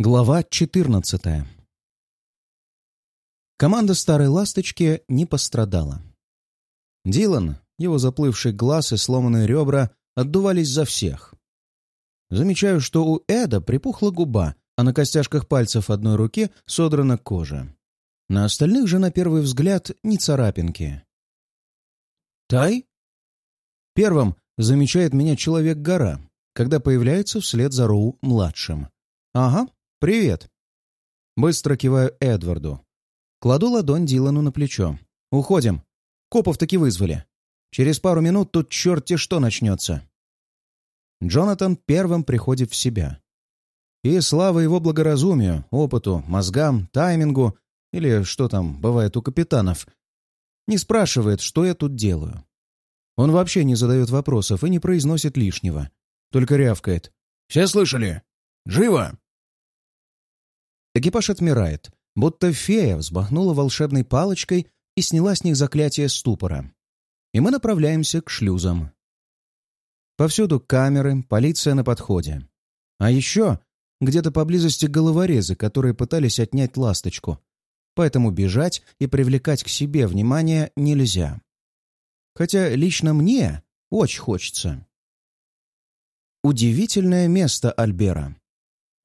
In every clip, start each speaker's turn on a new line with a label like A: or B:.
A: Глава 14 Команда «Старой ласточки» не пострадала. Дилан, его заплывший глаз и сломанные ребра отдувались за всех. Замечаю, что у Эда припухла губа, а на костяшках пальцев одной руки содрана кожа. На остальных же, на первый взгляд, не царапинки. «Тай?» Первым замечает меня Человек-гора, когда появляется вслед за Роу-младшим. «Ага, «Привет!» Быстро киваю Эдварду. Кладу ладонь Дилану на плечо. «Уходим. Копов таки вызвали. Через пару минут тут черти что начнется». Джонатан первым приходит в себя. И слава его благоразумию, опыту, мозгам, таймингу, или что там бывает у капитанов, не спрашивает, что я тут делаю. Он вообще не задает вопросов и не произносит лишнего. Только рявкает. «Все слышали? Живо!» Экипаж отмирает, будто фея взмахнула волшебной палочкой и сняла с них заклятие ступора. И мы направляемся к шлюзам. Повсюду камеры, полиция на подходе. А еще где-то поблизости головорезы, которые пытались отнять ласточку. Поэтому бежать и привлекать к себе внимание нельзя. Хотя лично мне очень хочется. Удивительное место Альбера.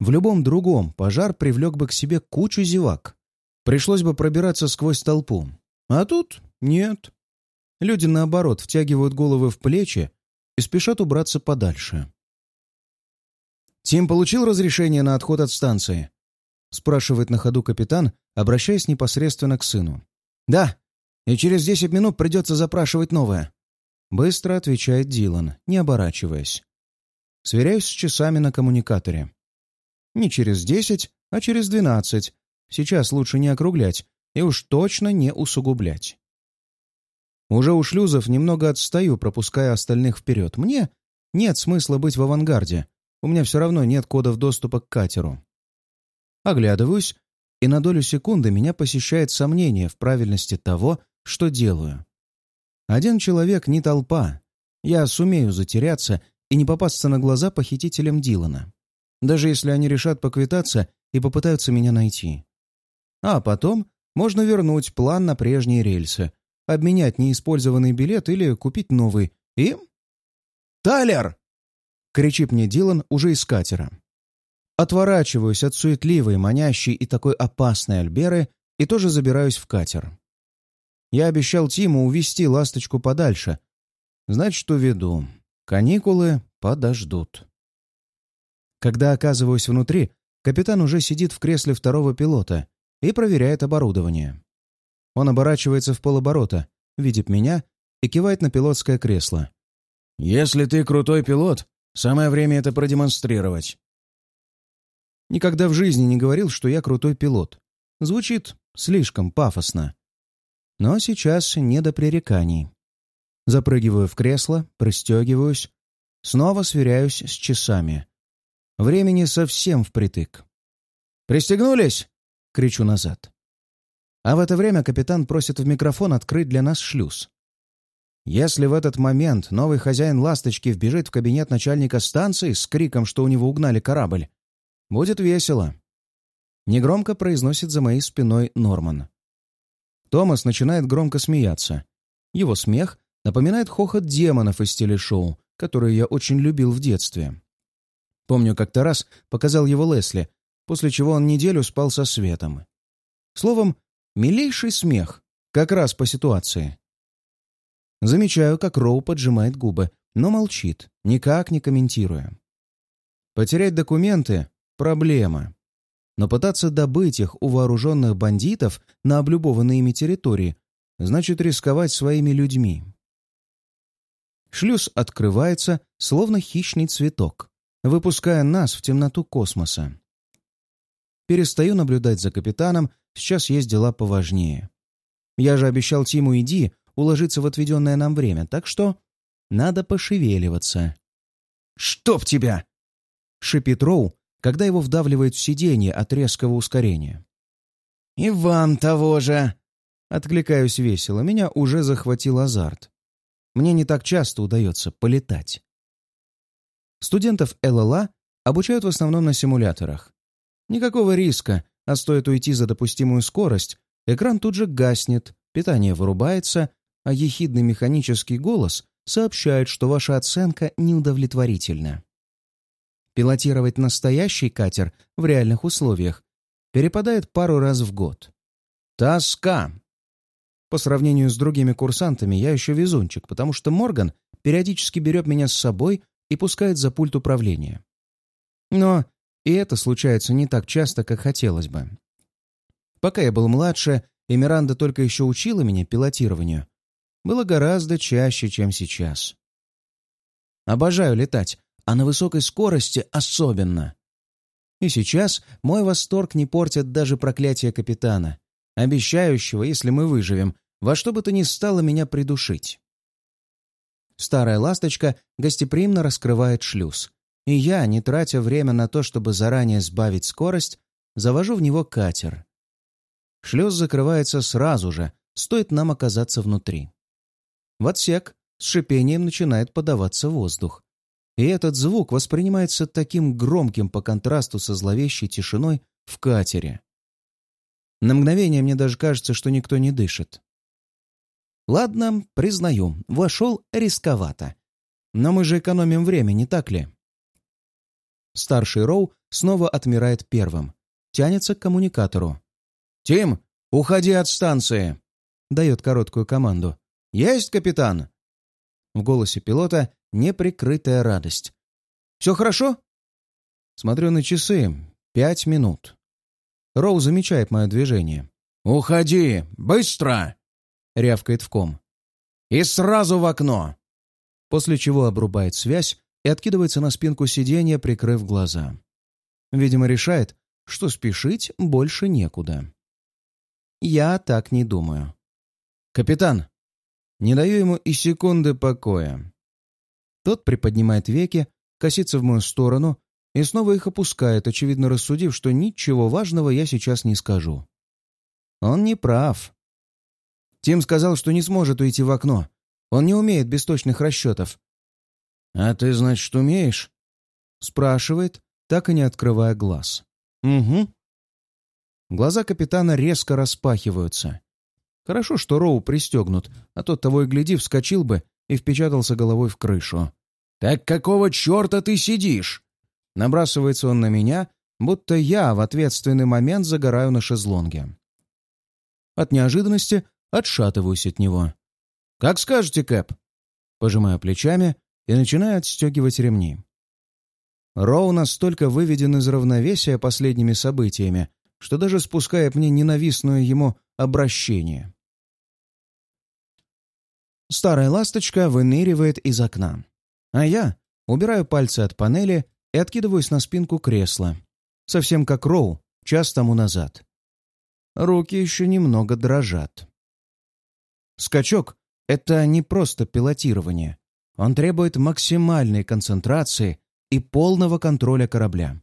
A: В любом другом пожар привлек бы к себе кучу зевак. Пришлось бы пробираться сквозь толпу. А тут нет. Люди, наоборот, втягивают головы в плечи и спешат убраться подальше. «Тим получил разрешение на отход от станции?» — спрашивает на ходу капитан, обращаясь непосредственно к сыну. «Да, и через десять минут придется запрашивать новое». Быстро отвечает Дилан, не оборачиваясь. Сверяюсь с часами на коммуникаторе. Не через десять, а через двенадцать. Сейчас лучше не округлять и уж точно не усугублять. Уже у шлюзов немного отстаю, пропуская остальных вперед. Мне нет смысла быть в авангарде. У меня все равно нет кодов доступа к катеру. Оглядываюсь, и на долю секунды меня посещает сомнение в правильности того, что делаю. Один человек не толпа. Я сумею затеряться и не попасться на глаза похитителям Дилана даже если они решат поквитаться и попытаются меня найти. А потом можно вернуть план на прежние рельсы, обменять неиспользованный билет или купить новый. И... «Тайлер!» — кричит мне Дилан уже из катера. Отворачиваюсь от суетливой, манящей и такой опасной Альберы и тоже забираюсь в катер. Я обещал Тиму увести ласточку подальше. Значит, уведу. Каникулы подождут. Когда оказываюсь внутри, капитан уже сидит в кресле второго пилота и проверяет оборудование. Он оборачивается в полоборота, видит меня и кивает на пилотское кресло. «Если ты крутой пилот, самое время это продемонстрировать». Никогда в жизни не говорил, что я крутой пилот. Звучит слишком пафосно. Но сейчас не до пререканий. Запрыгиваю в кресло, пристегиваюсь, снова сверяюсь с часами. Времени совсем впритык. «Пристегнулись?» — кричу назад. А в это время капитан просит в микрофон открыть для нас шлюз. Если в этот момент новый хозяин «Ласточки» вбежит в кабинет начальника станции с криком, что у него угнали корабль, будет весело. Негромко произносит за моей спиной Норман. Томас начинает громко смеяться. Его смех напоминает хохот демонов из телешоу, которые я очень любил в детстве. Помню, как-то раз показал его Лесли, после чего он неделю спал со светом. Словом, милейший смех, как раз по ситуации. Замечаю, как Роу поджимает губы, но молчит, никак не комментируя. Потерять документы — проблема. Но пытаться добыть их у вооруженных бандитов на облюбованной ими территории значит рисковать своими людьми. Шлюз открывается, словно хищный цветок выпуская нас в темноту космоса. Перестаю наблюдать за капитаном, сейчас есть дела поважнее. Я же обещал Тиму и Ди уложиться в отведенное нам время, так что надо пошевеливаться. «Чтоб тебя!» — шипит Роу, когда его вдавливает в сиденье от резкого ускорения. «И вам того же!» Откликаюсь весело, меня уже захватил азарт. Мне не так часто удается полетать. Студентов ЛЛА обучают в основном на симуляторах. Никакого риска, а стоит уйти за допустимую скорость, экран тут же гаснет, питание вырубается, а ехидный механический голос сообщает, что ваша оценка неудовлетворительна. Пилотировать настоящий катер в реальных условиях перепадает пару раз в год. Тоска! По сравнению с другими курсантами я еще везунчик, потому что Морган периодически берет меня с собой и пускает за пульт управления. Но и это случается не так часто, как хотелось бы. Пока я был младше, и Миранда только еще учила меня пилотированию, было гораздо чаще, чем сейчас. Обожаю летать, а на высокой скорости особенно. И сейчас мой восторг не портят даже проклятие капитана, обещающего, если мы выживем, во что бы то ни стало меня придушить. Старая ласточка гостеприимно раскрывает шлюз, и я, не тратя время на то, чтобы заранее сбавить скорость, завожу в него катер. Шлюз закрывается сразу же, стоит нам оказаться внутри. В отсек с шипением начинает подаваться воздух. И этот звук воспринимается таким громким по контрасту со зловещей тишиной в катере. На мгновение мне даже кажется, что никто не дышит. Ладно, признаю, вошел рисковато. Но мы же экономим время, не так ли? Старший Роу снова отмирает первым. Тянется к коммуникатору. «Тим, уходи от станции!» Дает короткую команду. «Есть, капитан!» В голосе пилота неприкрытая радость. «Все хорошо?» Смотрю на часы. Пять минут. Роу замечает мое движение. «Уходи! Быстро!» — рявкает в ком. «И сразу в окно!» После чего обрубает связь и откидывается на спинку сиденья, прикрыв глаза. Видимо, решает, что спешить больше некуда. Я так не думаю. «Капитан!» Не даю ему и секунды покоя. Тот приподнимает веки, косится в мою сторону и снова их опускает, очевидно рассудив, что ничего важного я сейчас не скажу. Он не прав. Тим сказал, что не сможет уйти в окно. Он не умеет без точных расчетов. «А ты, значит, умеешь?» Спрашивает, так и не открывая глаз. «Угу». Глаза капитана резко распахиваются. Хорошо, что Роу пристегнут, а тот того и гляди вскочил бы и впечатался головой в крышу. «Так какого черта ты сидишь?» Набрасывается он на меня, будто я в ответственный момент загораю на шезлонге. От неожиданности отшатываюсь от него. «Как скажете, Кэп?» Пожимаю плечами и начинаю отстегивать ремни. Роу настолько выведен из равновесия последними событиями, что даже спускает мне ненавистное ему обращение. Старая ласточка выныривает из окна, а я убираю пальцы от панели и откидываюсь на спинку кресла, совсем как Роу час тому назад. Руки еще немного дрожат. Скачок — это не просто пилотирование. Он требует максимальной концентрации и полного контроля корабля.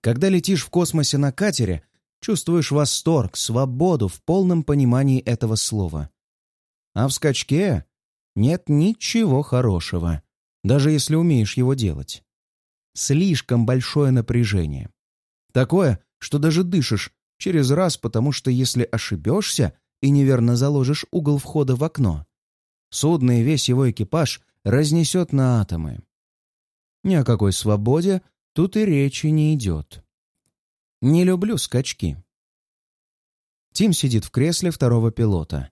A: Когда летишь в космосе на катере, чувствуешь восторг, свободу в полном понимании этого слова. А в скачке нет ничего хорошего, даже если умеешь его делать. Слишком большое напряжение. Такое, что даже дышишь через раз, потому что если ошибешься и неверно заложишь угол входа в окно, судно и весь его экипаж разнесет на атомы. Ни о какой свободе тут и речи не идет. Не люблю скачки. Тим сидит в кресле второго пилота.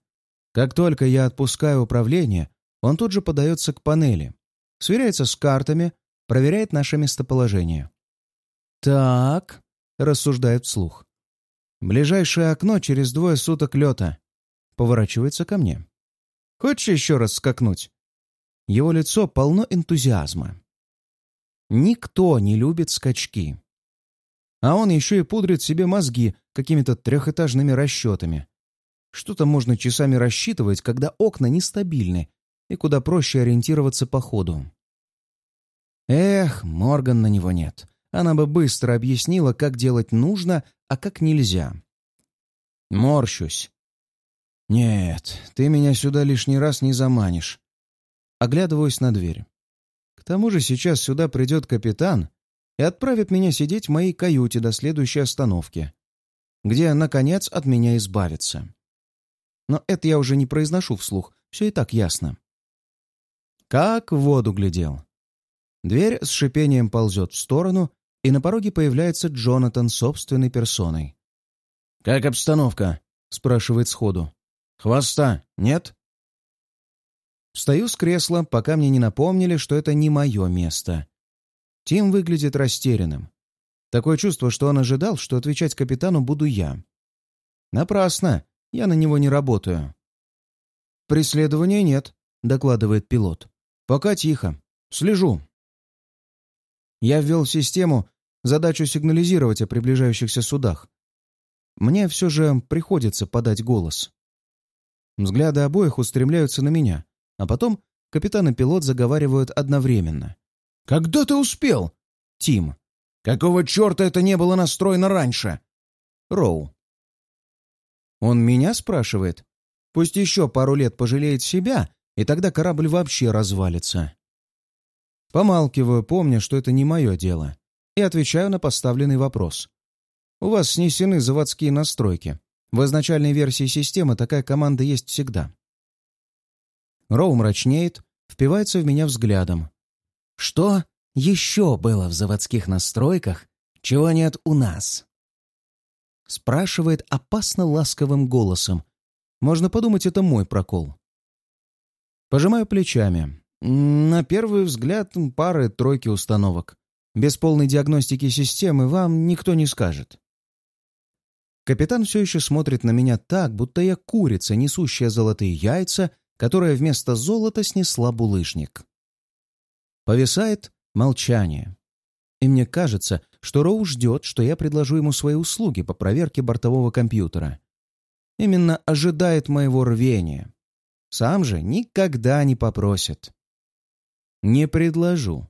A: Как только я отпускаю управление, он тут же подается к панели, сверяется с картами, проверяет наше местоположение. «Так», — рассуждает вслух. «Ближайшее окно через двое суток лета». Поворачивается ко мне. «Хочешь еще раз скакнуть?» Его лицо полно энтузиазма. Никто не любит скачки. А он еще и пудрит себе мозги какими-то трехэтажными расчетами. Что-то можно часами рассчитывать, когда окна нестабильны и куда проще ориентироваться по ходу. Эх, Морган на него нет. Она бы быстро объяснила, как делать нужно, а как нельзя. Морщусь. Нет, ты меня сюда лишний раз не заманишь. Оглядываюсь на дверь. К тому же сейчас сюда придет капитан, и отправит меня сидеть в моей каюте до следующей остановки, где, наконец, от меня избавится. Но это я уже не произношу вслух, все и так ясно. Как в воду глядел. Дверь с шипением ползет в сторону, и на пороге появляется Джонатан собственной персоной. «Как обстановка?» — спрашивает сходу. «Хвоста нет?» Встаю с кресла, пока мне не напомнили, что это не мое место. Тим выглядит растерянным. Такое чувство, что он ожидал, что отвечать капитану буду я. Напрасно. Я на него не работаю. «Преследования нет», — докладывает пилот. «Пока тихо. Слежу». Я ввел в систему задачу сигнализировать о приближающихся судах. Мне все же приходится подать голос. Взгляды обоих устремляются на меня, а потом капитан и пилот заговаривают одновременно. «Когда ты успел?» «Тим». «Какого черта это не было настроено раньше?» «Роу». «Он меня спрашивает? Пусть еще пару лет пожалеет себя, и тогда корабль вообще развалится». Помалкиваю, помня, что это не мое дело, и отвечаю на поставленный вопрос. «У вас снесены заводские настройки. В изначальной версии системы такая команда есть всегда. Роу мрачнеет, впивается в меня взглядом. Что еще было в заводских настройках, чего нет у нас? Спрашивает опасно ласковым голосом. Можно подумать, это мой прокол. Пожимаю плечами. На первый взгляд пары-тройки установок. Без полной диагностики системы вам никто не скажет. Капитан все еще смотрит на меня так, будто я курица, несущая золотые яйца, которая вместо золота снесла булыжник. Повисает молчание. И мне кажется, что Роу ждет, что я предложу ему свои услуги по проверке бортового компьютера. Именно ожидает моего рвения. Сам же никогда не попросит. Не предложу.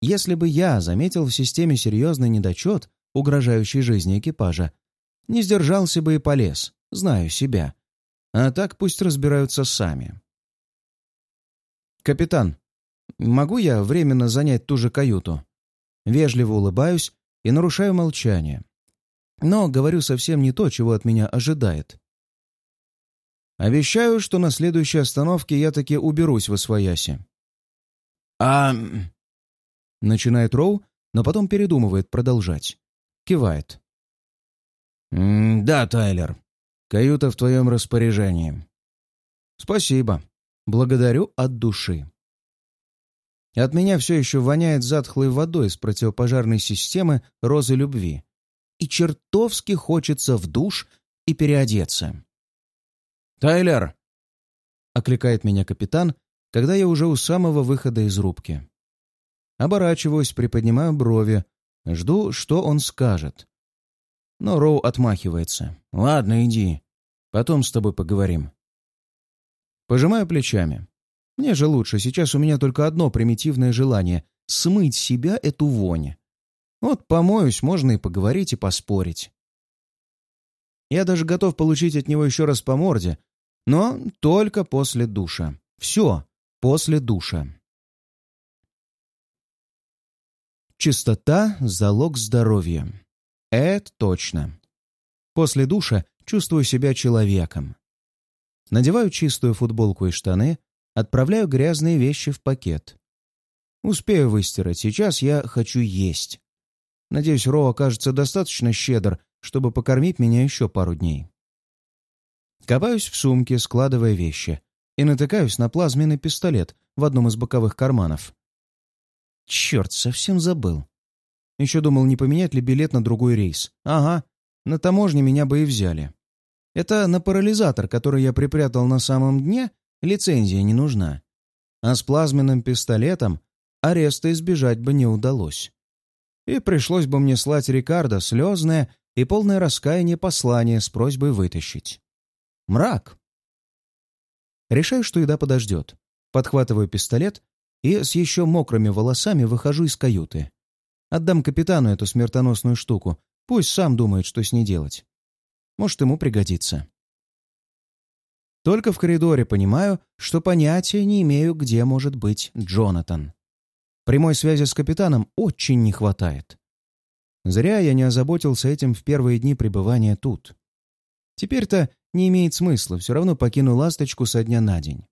A: Если бы я заметил в системе серьезный недочет, угрожающий жизни экипажа, не сдержался бы и полез, знаю себя. А так пусть разбираются сами. «Капитан, могу я временно занять ту же каюту?» Вежливо улыбаюсь и нарушаю молчание. Но говорю совсем не то, чего от меня ожидает. Обещаю, что на следующей остановке я таки уберусь в Освояси. «А...» Начинает Роу, но потом передумывает продолжать. Кивает. «Да, Тайлер. Каюта в твоем распоряжении». «Спасибо. Благодарю от души». От меня все еще воняет затхлой водой из противопожарной системы «Розы любви». И чертовски хочется в душ и переодеться. «Тайлер!» — окликает меня капитан, когда я уже у самого выхода из рубки. Оборачиваюсь, приподнимаю брови, жду, что он скажет. Но Роу отмахивается. «Ладно, иди. Потом с тобой поговорим». Пожимаю плечами. Мне же лучше. Сейчас у меня только одно примитивное желание — смыть себя эту вонь. Вот помоюсь, можно и поговорить, и поспорить. Я даже готов получить от него еще раз по морде, но только после душа. Все после душа. Чистота — залог здоровья. Это точно. После душа чувствую себя человеком. Надеваю чистую футболку и штаны, отправляю грязные вещи в пакет. Успею выстирать, сейчас я хочу есть. Надеюсь, Ро окажется достаточно щедр, чтобы покормить меня еще пару дней. Копаюсь в сумке, складывая вещи, и натыкаюсь на плазменный пистолет в одном из боковых карманов. Черт, совсем забыл. Еще думал, не поменять ли билет на другой рейс. Ага, на таможне меня бы и взяли. Это на парализатор, который я припрятал на самом дне, лицензия не нужна. А с плазменным пистолетом ареста избежать бы не удалось. И пришлось бы мне слать Рикардо слезное и полное раскаяние послание с просьбой вытащить. Мрак. Решаю, что еда подождет. Подхватываю пистолет и с еще мокрыми волосами выхожу из каюты. Отдам капитану эту смертоносную штуку. Пусть сам думает, что с ней делать. Может, ему пригодится. Только в коридоре понимаю, что понятия не имею, где может быть Джонатан. Прямой связи с капитаном очень не хватает. Зря я не озаботился этим в первые дни пребывания тут. Теперь-то не имеет смысла, все равно покину «Ласточку» со дня на день.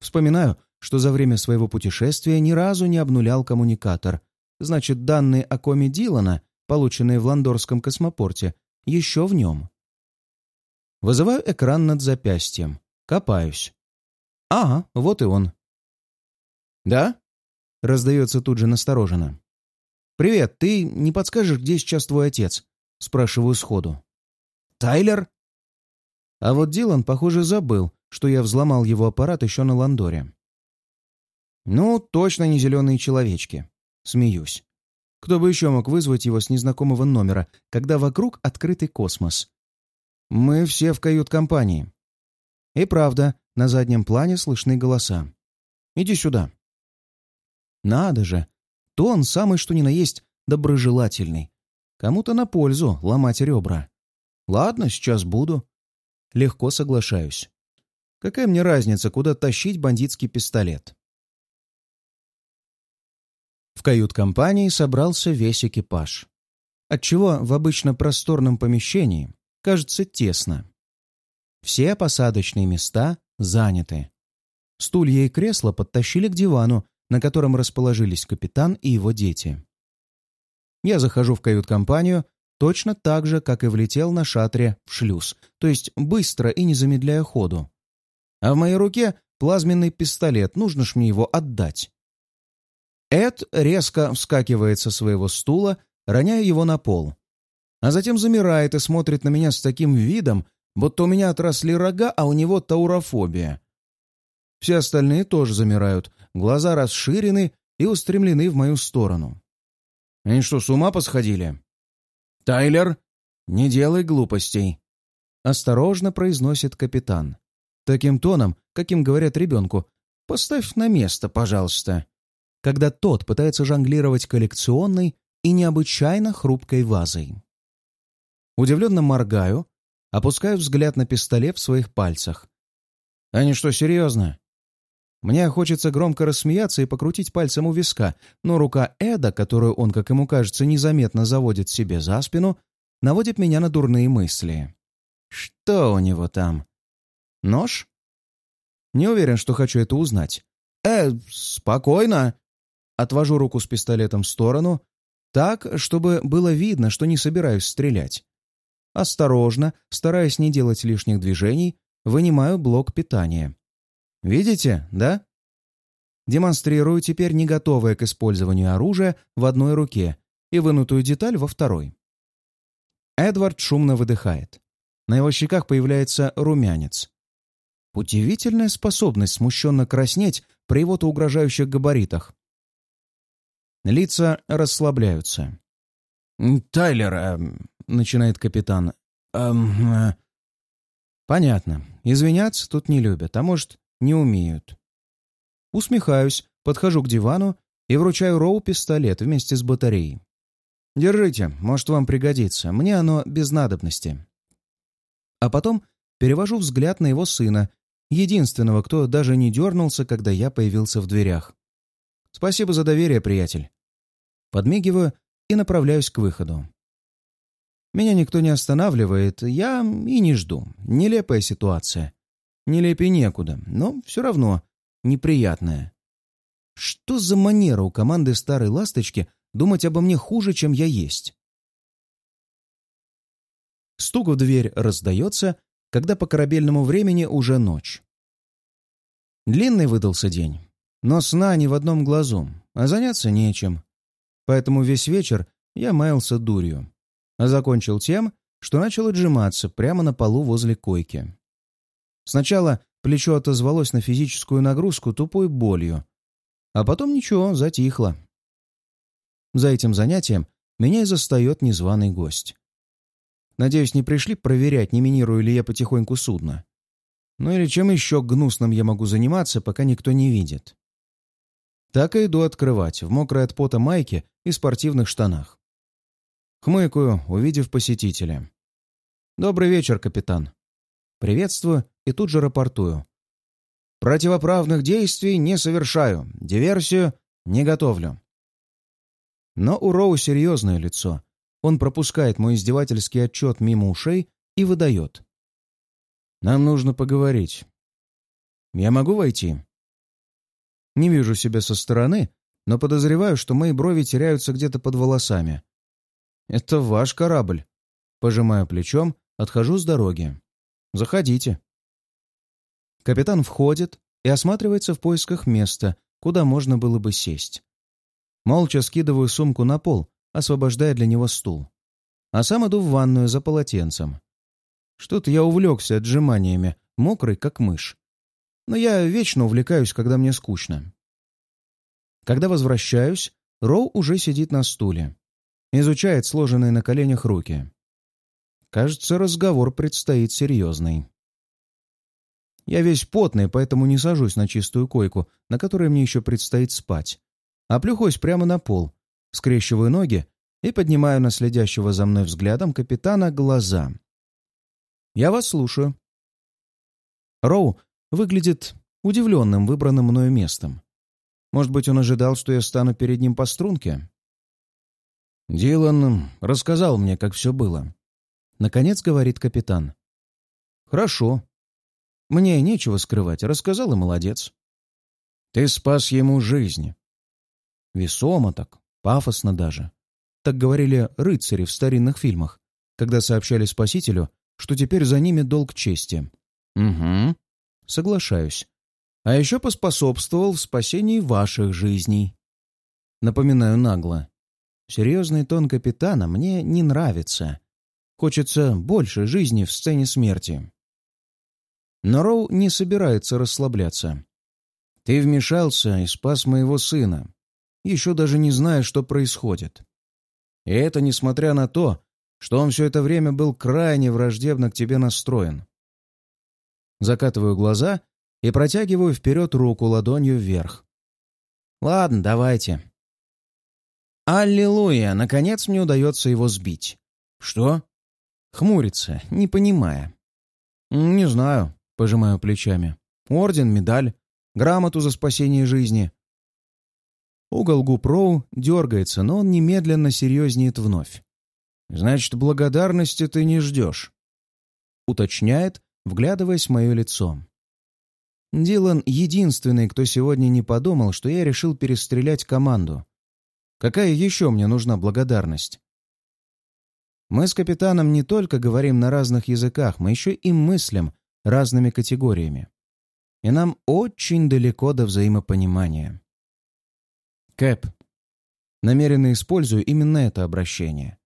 A: Вспоминаю, что за время своего путешествия ни разу не обнулял коммуникатор. Значит, данные о коме Дилана, полученные в Ландорском космопорте, еще в нем. Вызываю экран над запястьем. Копаюсь. Ага, вот и он. «Да?» — раздается тут же настороженно. «Привет, ты не подскажешь, где сейчас твой отец?» — спрашиваю сходу. «Тайлер?» А вот Дилан, похоже, забыл, что я взломал его аппарат еще на Ландоре. «Ну, точно не зеленые человечки». Смеюсь. Кто бы еще мог вызвать его с незнакомого номера, когда вокруг открытый космос? Мы все в кают-компании. И правда, на заднем плане слышны голоса. «Иди сюда». Надо же, тон самый что ни на есть доброжелательный. Кому-то на пользу ломать ребра. Ладно, сейчас буду. Легко соглашаюсь. Какая мне разница, куда тащить бандитский пистолет? В кают-компании собрался весь экипаж. Отчего в обычно просторном помещении кажется тесно. Все посадочные места заняты. Стулья и кресла подтащили к дивану, на котором расположились капитан и его дети. Я захожу в кают-компанию точно так же, как и влетел на шатре в шлюз, то есть быстро и не замедляя ходу. А в моей руке плазменный пистолет, нужно ж мне его отдать. Эд резко вскакивает со своего стула, роняя его на пол а затем замирает и смотрит на меня с таким видом, будто у меня отросли рога, а у него таурофобия. Все остальные тоже замирают, глаза расширены и устремлены в мою сторону. Они что, с ума посходили? «Тайлер, не делай глупостей!» Осторожно произносит капитан. Таким тоном, каким говорят ребенку, «Поставь на место, пожалуйста». Когда тот пытается жонглировать коллекционной и необычайно хрупкой вазой. Удивленно моргаю, опускаю взгляд на пистолет в своих пальцах. «Они что, серьезно?» Мне хочется громко рассмеяться и покрутить пальцем у виска, но рука Эда, которую он, как ему кажется, незаметно заводит себе за спину, наводит меня на дурные мысли. Что у него там? Нож? Не уверен, что хочу это узнать. «Э, спокойно!» Отвожу руку с пистолетом в сторону, так, чтобы было видно, что не собираюсь стрелять. Осторожно, стараясь не делать лишних движений, вынимаю блок питания. Видите, да? Демонстрирую теперь не готовое к использованию оружие в одной руке и вынутую деталь во второй. Эдвард шумно выдыхает. На его щеках появляется румянец. Удивительная способность смущенно краснеть при его-то угрожающих габаритах. Лица расслабляются. «Тайлер, эм, — начинает капитан. «Эм...» э, «Понятно. Извиняться тут не любят, а может, не умеют». Усмехаюсь, подхожу к дивану и вручаю Роу пистолет вместе с батареей. «Держите, может, вам пригодится. Мне оно без надобности». А потом перевожу взгляд на его сына, единственного, кто даже не дернулся, когда я появился в дверях. «Спасибо за доверие, приятель». Подмигиваю и направляюсь к выходу. Меня никто не останавливает, я и не жду. Нелепая ситуация. Нелепей некуда, но все равно неприятная. Что за манера у команды «Старой ласточки» думать обо мне хуже, чем я есть? Стук в дверь раздается, когда по корабельному времени уже ночь. Длинный выдался день, но сна ни в одном глазу, а заняться нечем. Поэтому весь вечер я маялся дурью а закончил тем, что начал отжиматься прямо на полу возле койки. Сначала плечо отозвалось на физическую нагрузку тупой болью, а потом ничего, затихло. За этим занятием меня и застает незваный гость. Надеюсь, не пришли проверять, не минирую ли я потихоньку судно. Ну или чем еще гнусным я могу заниматься, пока никто не видит. Так и иду открывать, в мокрой от пота майке и спортивных штанах. Хмыкаю, увидев посетителя. «Добрый вечер, капитан». Приветствую и тут же рапортую. «Противоправных действий не совершаю. Диверсию не готовлю». Но у Роу серьезное лицо. Он пропускает мой издевательский отчет мимо ушей и выдает. «Нам нужно поговорить. Я могу войти?» Не вижу себя со стороны, но подозреваю, что мои брови теряются где-то под волосами. «Это ваш корабль». Пожимаю плечом, отхожу с дороги. «Заходите». Капитан входит и осматривается в поисках места, куда можно было бы сесть. Молча скидываю сумку на пол, освобождая для него стул. А сам иду в ванную за полотенцем. Что-то я увлекся отжиманиями, мокрый, как мышь. Но я вечно увлекаюсь, когда мне скучно. Когда возвращаюсь, Роу уже сидит на стуле. Изучает сложенные на коленях руки. Кажется, разговор предстоит серьезный. Я весь потный, поэтому не сажусь на чистую койку, на которой мне еще предстоит спать, а плюхаюсь прямо на пол, скрещиваю ноги и поднимаю на следящего за мной взглядом капитана глаза. «Я вас слушаю». Роу выглядит удивленным выбранным мною местом. Может быть, он ожидал, что я стану перед ним по струнке? Дилан рассказал мне, как все было. Наконец говорит капитан. «Хорошо. Мне нечего скрывать. Рассказал и молодец. Ты спас ему жизнь. Весомо так, пафосно даже. Так говорили рыцари в старинных фильмах, когда сообщали спасителю, что теперь за ними долг чести. Угу. Соглашаюсь. А еще поспособствовал в спасении ваших жизней. Напоминаю нагло. Серьезный тон капитана мне не нравится. Хочется больше жизни в сцене смерти. Но Роу не собирается расслабляться. Ты вмешался и спас моего сына, еще даже не зная, что происходит. И это несмотря на то, что он все это время был крайне враждебно к тебе настроен. Закатываю глаза и протягиваю вперед руку ладонью вверх. «Ладно, давайте». «Аллилуйя! Наконец мне удается его сбить». «Что?» Хмурится, не понимая. «Не знаю», — пожимаю плечами. «Орден, медаль, грамоту за спасение жизни». Угол губ дергается, но он немедленно серьезнеет вновь. «Значит, благодарности ты не ждешь», — уточняет, вглядываясь в мое лицо. Дилан — единственный, кто сегодня не подумал, что я решил перестрелять команду. Какая еще мне нужна благодарность? Мы с капитаном не только говорим на разных языках, мы еще и мыслим разными категориями. И нам очень далеко до взаимопонимания. Кэп, намеренно использую именно это обращение.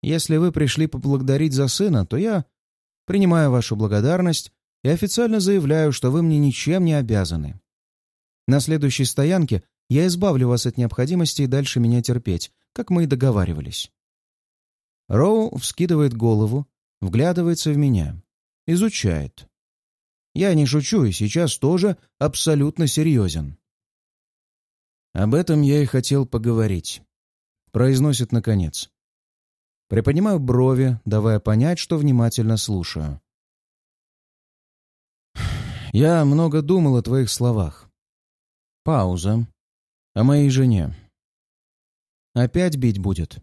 A: Если вы пришли поблагодарить за сына, то я принимаю вашу благодарность и официально заявляю, что вы мне ничем не обязаны. На следующей стоянке я избавлю вас от необходимости дальше меня терпеть, как мы и договаривались. Роу вскидывает голову, вглядывается в меня, изучает. Я не шучу и сейчас тоже абсолютно серьезен. Об этом я и хотел поговорить. Произносит наконец. Приподнимаю брови, давая понять, что внимательно слушаю. Я много думал о твоих словах. Пауза. О моей жене. Опять бить будет?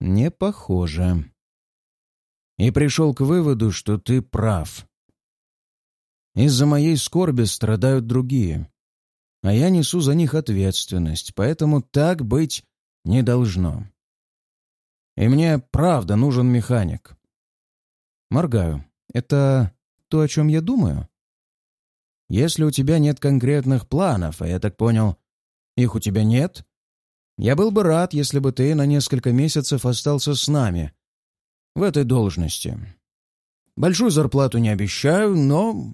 A: Не похоже. И пришел к выводу, что ты прав. Из-за моей скорби страдают другие, а я несу за них ответственность, поэтому так быть не должно. И мне правда нужен механик. Моргаю. Это то, о чем я думаю? Если у тебя нет конкретных планов, а я так понял, их у тебя нет, я был бы рад, если бы ты на несколько месяцев остался с нами. В этой должности. Большую зарплату не обещаю, но...»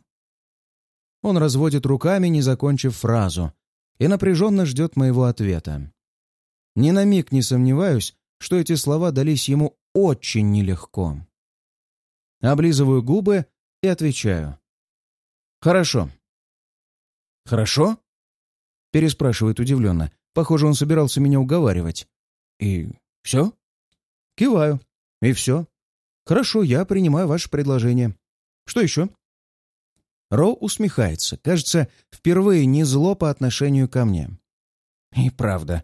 A: Он разводит руками, не закончив фразу, и напряженно ждет моего ответа. Ни на миг не сомневаюсь, что эти слова дались ему очень нелегко. Облизываю губы и отвечаю. «Хорошо». «Хорошо?» — переспрашивает удивленно. Похоже, он собирался меня уговаривать. И все? Киваю. И все. Хорошо, я принимаю ваше предложение. Что еще? Роу усмехается. Кажется, впервые не зло по отношению ко мне. И правда,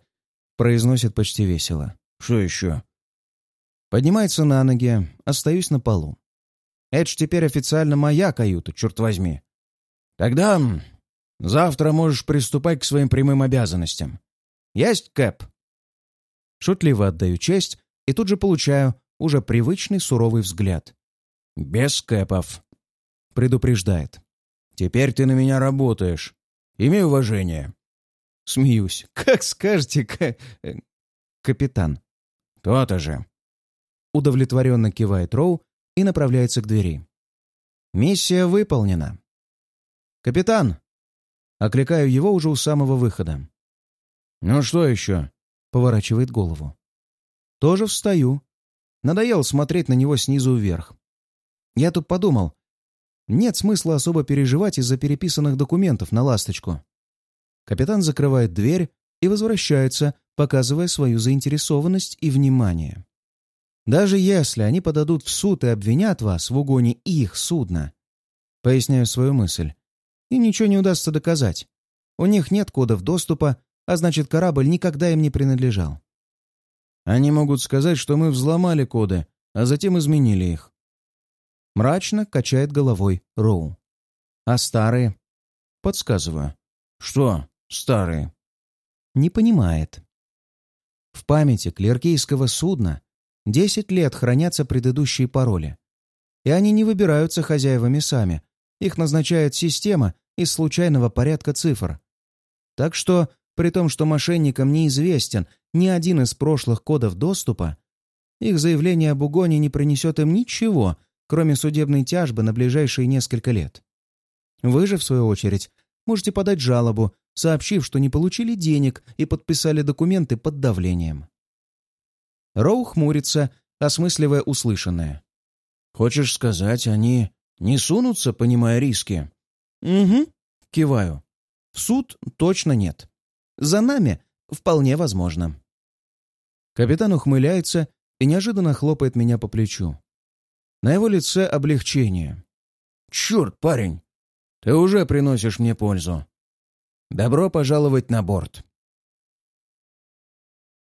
A: произносит почти весело. Что еще? Поднимается на ноги, остаюсь на полу. Это ж теперь официально моя каюта, черт возьми. Тогда завтра можешь приступать к своим прямым обязанностям. Есть, Кэп? Шутливо отдаю честь и тут же получаю уже привычный суровый взгляд. «Без кэпов», — предупреждает. «Теперь ты на меня работаешь. Имей уважение». Смеюсь. «Как скажете, к... Э, капитан». «То-то же». Удовлетворенно кивает Роу и направляется к двери. «Миссия выполнена». «Капитан!» Окликаю его уже у самого выхода. «Ну что еще?» — поворачивает голову. Тоже встаю. Надоело смотреть на него снизу вверх. Я тут подумал, нет смысла особо переживать из-за переписанных документов на ласточку. Капитан закрывает дверь и возвращается, показывая свою заинтересованность и внимание. Даже если они подадут в суд и обвинят вас в угоне их судна, поясняю свою мысль, и ничего не удастся доказать. У них нет кодов доступа, а значит, корабль никогда им не принадлежал. Они могут сказать, что мы взломали коды, а затем изменили их. Мрачно качает головой Роу. А старые? Подсказываю. Что старые? Не понимает. В памяти клеркийского судна 10 лет хранятся предыдущие пароли. И они не выбираются хозяевами сами. Их назначает система из случайного порядка цифр. Так что при том, что мошенникам неизвестен ни один из прошлых кодов доступа, их заявление об угоне не принесет им ничего, кроме судебной тяжбы на ближайшие несколько лет. Вы же, в свою очередь, можете подать жалобу, сообщив, что не получили денег и подписали документы под давлением. Роу хмурится, осмысливая услышанное. «Хочешь сказать, они не сунутся, понимая риски?» «Угу», — киваю. «В суд точно нет. За нами вполне возможно. Капитан ухмыляется и неожиданно хлопает меня по плечу. На его лице облегчение. «Черт, парень! Ты уже приносишь мне пользу. Добро пожаловать на борт!»